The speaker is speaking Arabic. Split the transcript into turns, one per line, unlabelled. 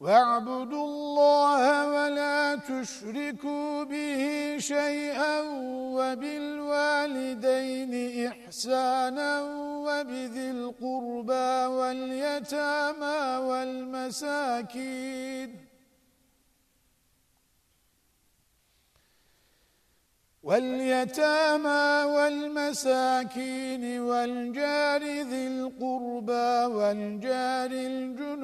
واعبدوا الله ولا تشركوا به شيئا وبالوالدين إحسانا وبذي القربى واليتامى والمساكين. واليتامى والمساكين والجار ذي القربى والجار الجنب